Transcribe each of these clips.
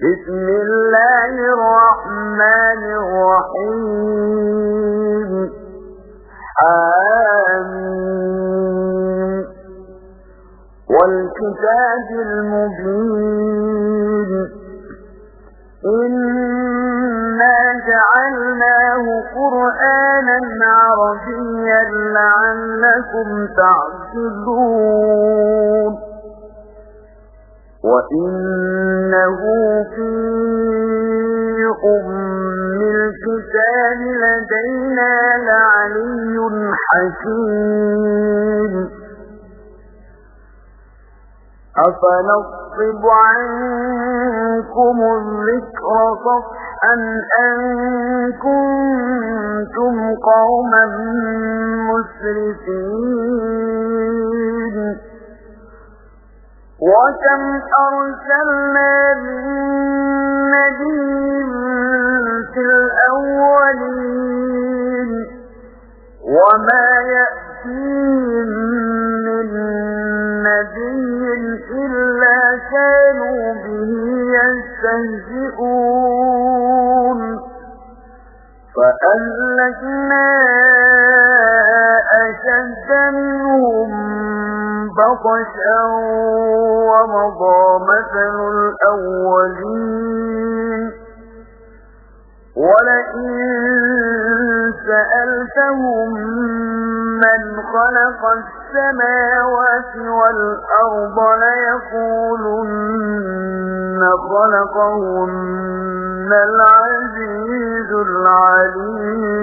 بسم الله الرحمن الرحيم. آمين. والكتاب المبين. إنا جعلناه قرآنا عربيا لعلكم تعجلون وإنه في أم الكتاب لدينا لعلي حكيم أفنصب عنكم الذكر صفحا أن كنتم قوما مسرفين وكم أرسلنا من في الأولين وما يأتيهم من نبي إلا كانوا به يستهزئون فأهلكنا أشد منهم بطشا ومضى مثل الأولين. ولئن سألتهم من خلق السماوات والأرض ليقولن خلقهن العزيز العليم.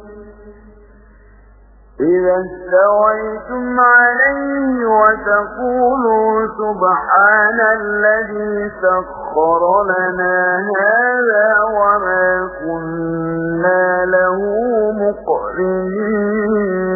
إذا استويتم عليه وتقولوا سبحان الذي سخر لنا هذا وما كنا له مقرنين.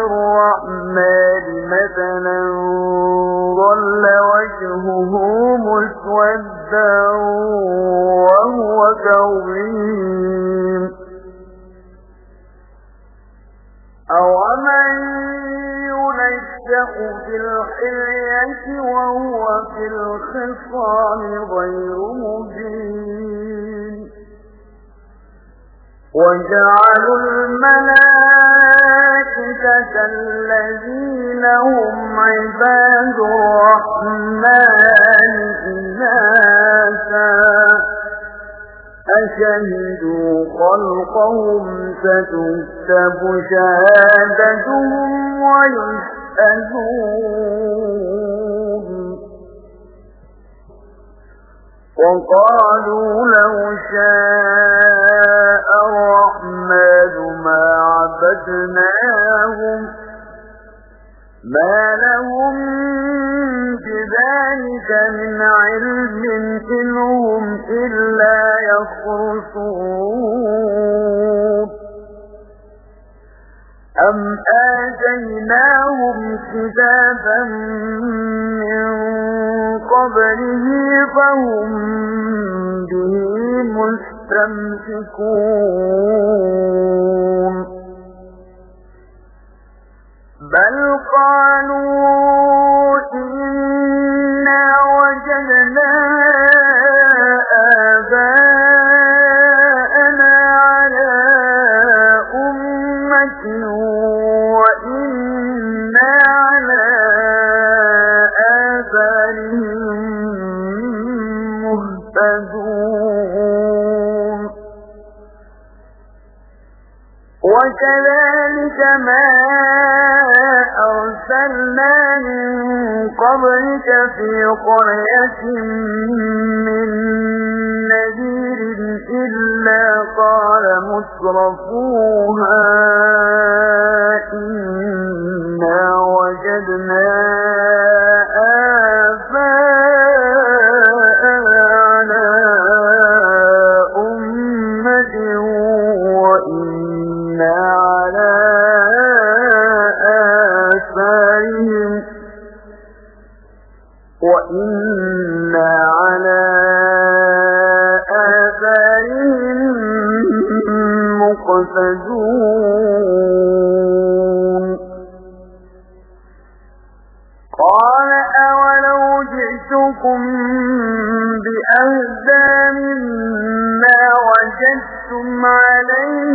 ضرب للرحمن مثلا ظل وجهه مسودا وهو كظيم. أومن ينشأ في الحلية وهو في الخصام غير مبين؟ وجعلوا الملائكة الذين هم عباد الرحمن إناسا أشهدوا خلقهم ستكتب شهادتهم وقالوا لو شاء الرحمن ما عبدناهم ما لهم بذلك من علم إنهم إلا يخرصون. أم آتيناهم كتابا من قبله فهم به مستمسكون. بل قالوا إنا وجدنا آباءنا على أمة من قبلك في قرية من نذير إلا قال مترفوها. وإنا على آثارهم مقتدون قال أولو جئتكم بأهدى مما وجدتم عليه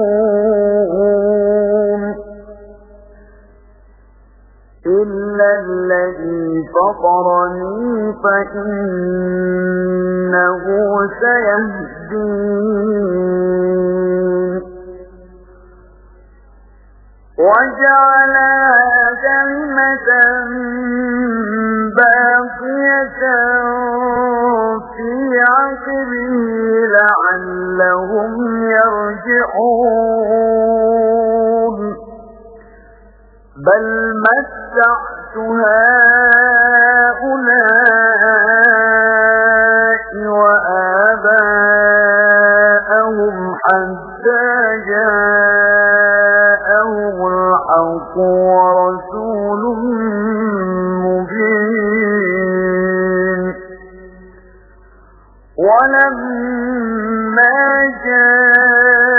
الذي فطرني فإنه سيهدين. وجعلها كلمة باقية في عقبه لعلهم يرجعون. بل متعت هؤلاء وآباءهم حتى جاءهم الحق ورسول مبين ولما جاءهم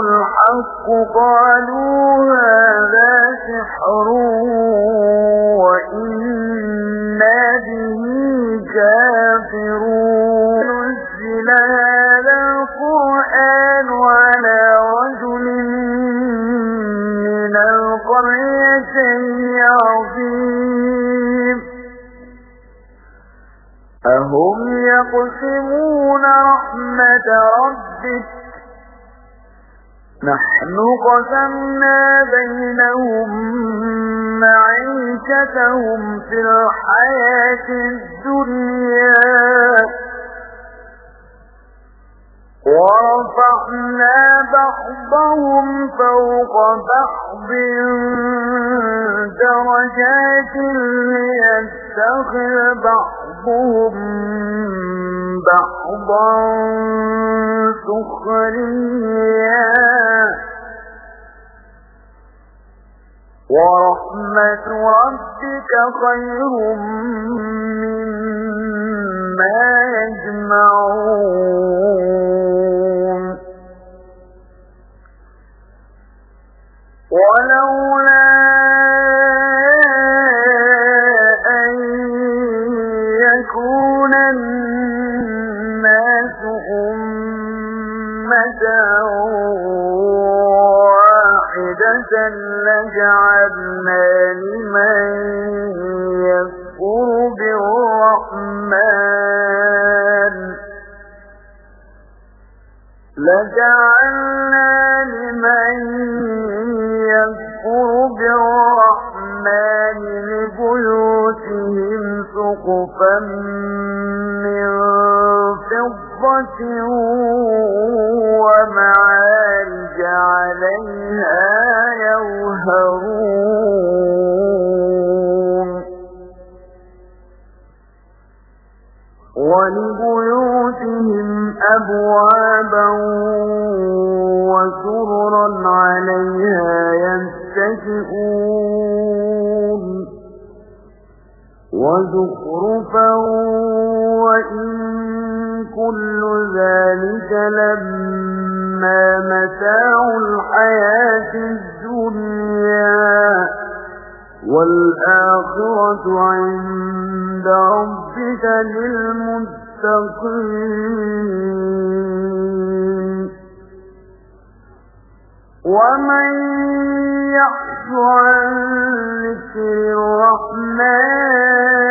الحق قالوا سحر وإنا به كافرون نزل هذا القرآن على رجل من القريتين عظيم أهم يقسمون رحمة ربك نحن قسمنا بينهم معيشتهم في الحياة الدنيا. ورفعنا بعضهم فوق بعض درجات ليتخذ بعضهم بعضا سخريا. ورحمة ربك خير مما عليها يظهرون ولبيوتهم أبوابا وسررا عليها يتكئون. وزخرفا وإن كل ذلك لما متاع الحياة الدنيا والآخرة عند ربك للمتقين ومن يحش عن ذكر الرحمن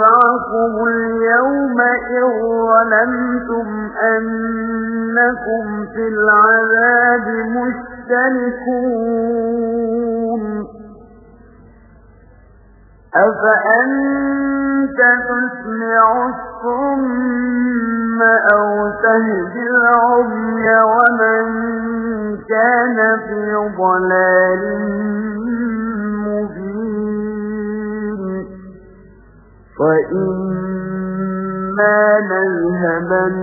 ينفعكم اليوم إذ ظلمتم أنكم في العذاب مشتركون أفأنت تسمع الصم أو تهدي العمي ومن كان في ضلال مبين فإما نذهبن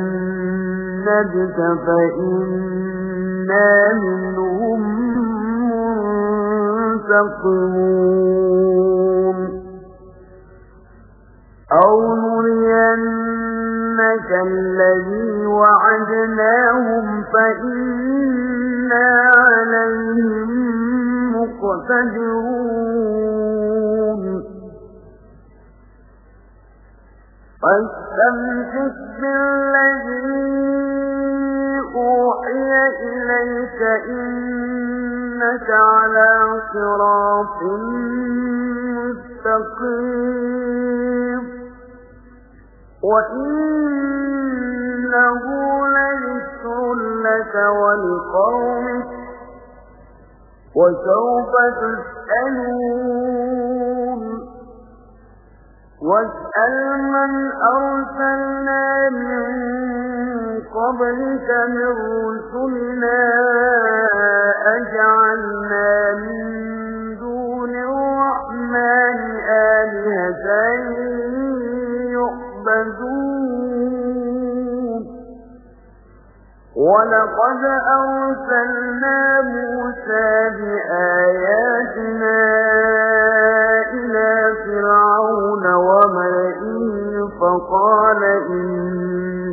بك فإنا منهم منتقمون قبلك من رسلنا أجعلنا من دون الرحمن آلهة يعبدون. ولقد أرسلنا موسى بآياتنا إلى فرعون وملئه فقال إني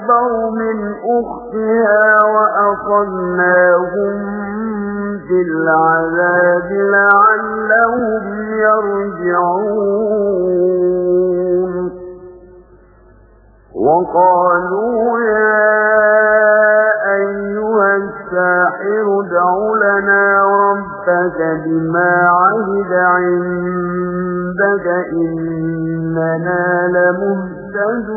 أكبر من أختها وأخذناهم بالعذاب لعلهم يرجعون. وقالوا يا أيها الساحر دع لنا ربك بما عهد عندك إننا لمهتدون.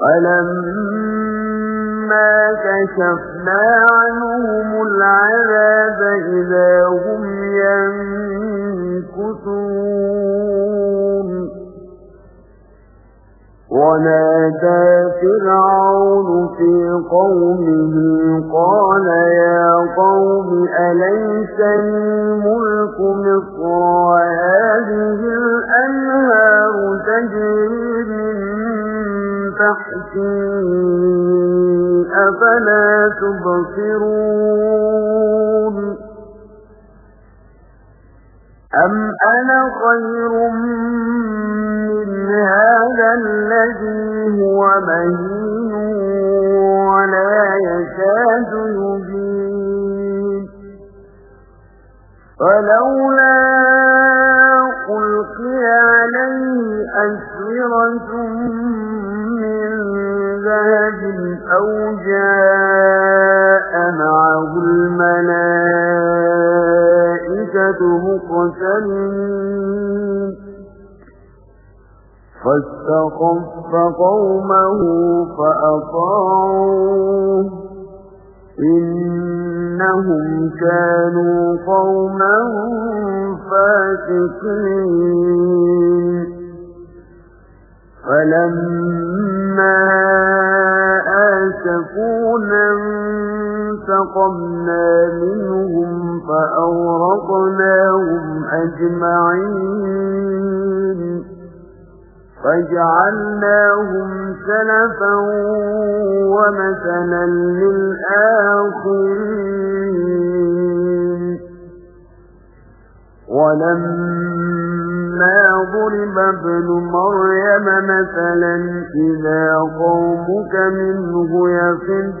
فلما كشفنا عنهم العذاب إذا هم ينكثون. ونادى فرعون في قومه قال يا قوم أليس ملك مصر وهذه أفلا تبصرون أم أنا خير من هذا الذي هو مهين ولا يكاد يبين فلولا ألقي عليه أسورة مقتلين فاستخف قومه فأطاعوه. إنهم كانوا قوما فاسقين. فلما آسفونا انتقمنا منهم فأورقناهم أجمعين فجعلناهم سلفا ومثلا للآخرين ولما ضرب ابن مريم مثلا إذا قومك منه يفدون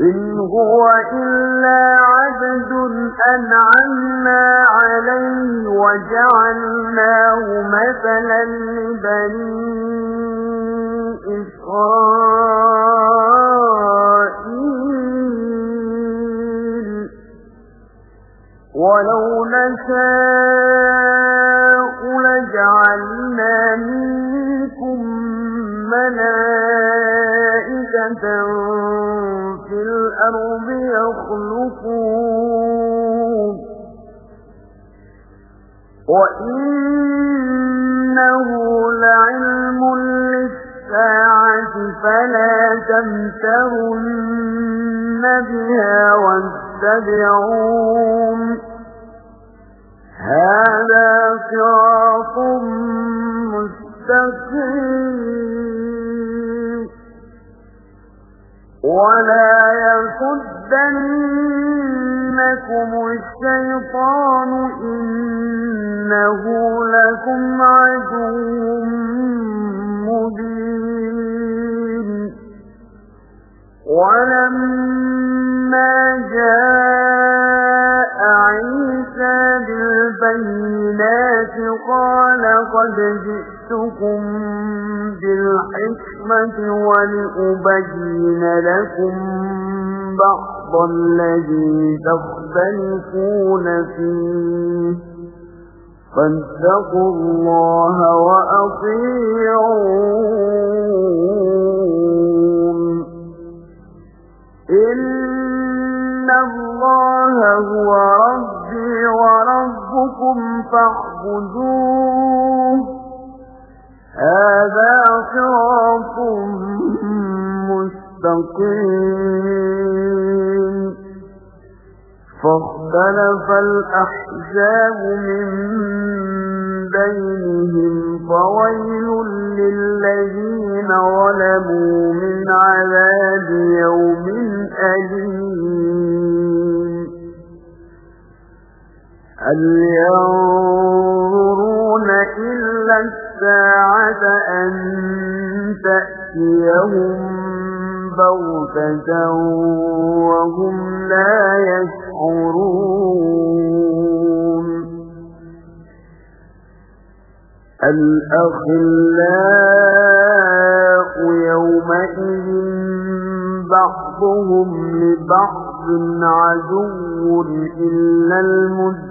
إن هو إلا عبد أنعمنا عليه وجعلناه مثلا لبني يصدنكم الشيطان إنه لكم عدو مبين ولما جاء عيسى بالبينات قال قد جئتكم بالحكمة ولأبين لكم بعض الذي تختلفون فيه. فاتقوا الله وأطيعون. إن هو ربي وربكم فاعبدوه. هذا صراط مستقيم فاختلف الأحزاب من بينهم فويل للذين ظلموا من عذاب يوم أليم. هل ينظرون إلا الساعة أن تأتيهم بغتة وهم لا يشعرون الأخلاء يومئذ بعضهم لبعض عدو إلا المتقين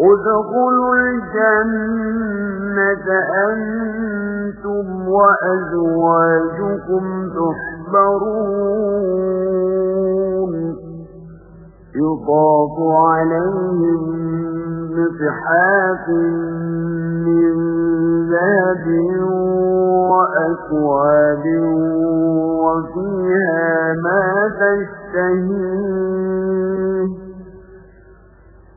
ادخلوا الجنة أنتم وأزواجكم تحبرون. يطاف عليهم بصحاف من ذهب وأكواب وفيها ما تشتهيه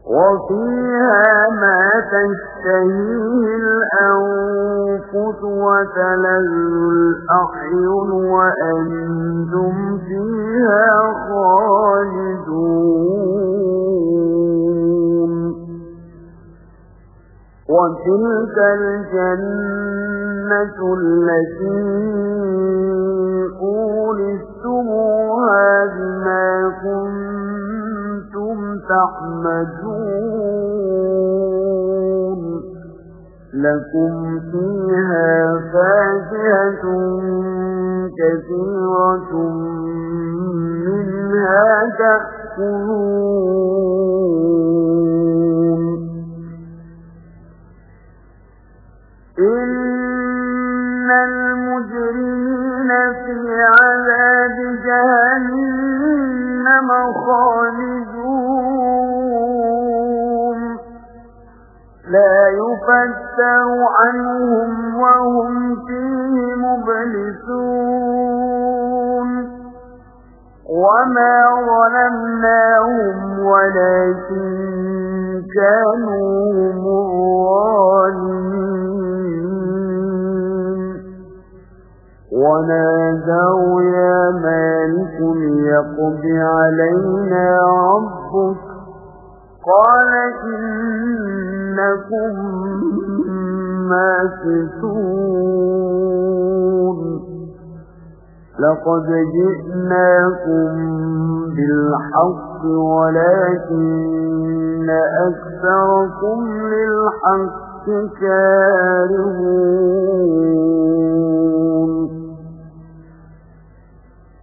وفيها ما تشتهيه الأنفس وتلذ الأعين وأنتم فيها خالدون. وتلك الجنة التي أورثتموها بما كنتم تحمدون. لكم فيها فاكهة كثيرة منها تأكلون. علينا ربك قال إنكم ماكثون. لقد جئناكم بالحق ولكن أكثركم للحق كارهون.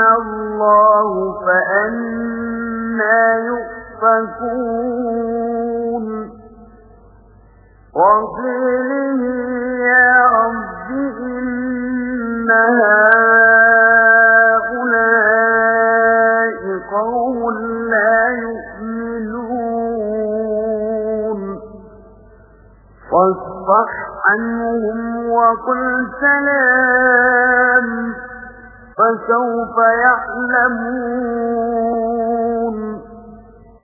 الله فأنا يؤفكون وقيله يا رب إن هؤلاء قوم لا يؤمنون فاصفح عنهم وقل سلام فسوف يعلمون.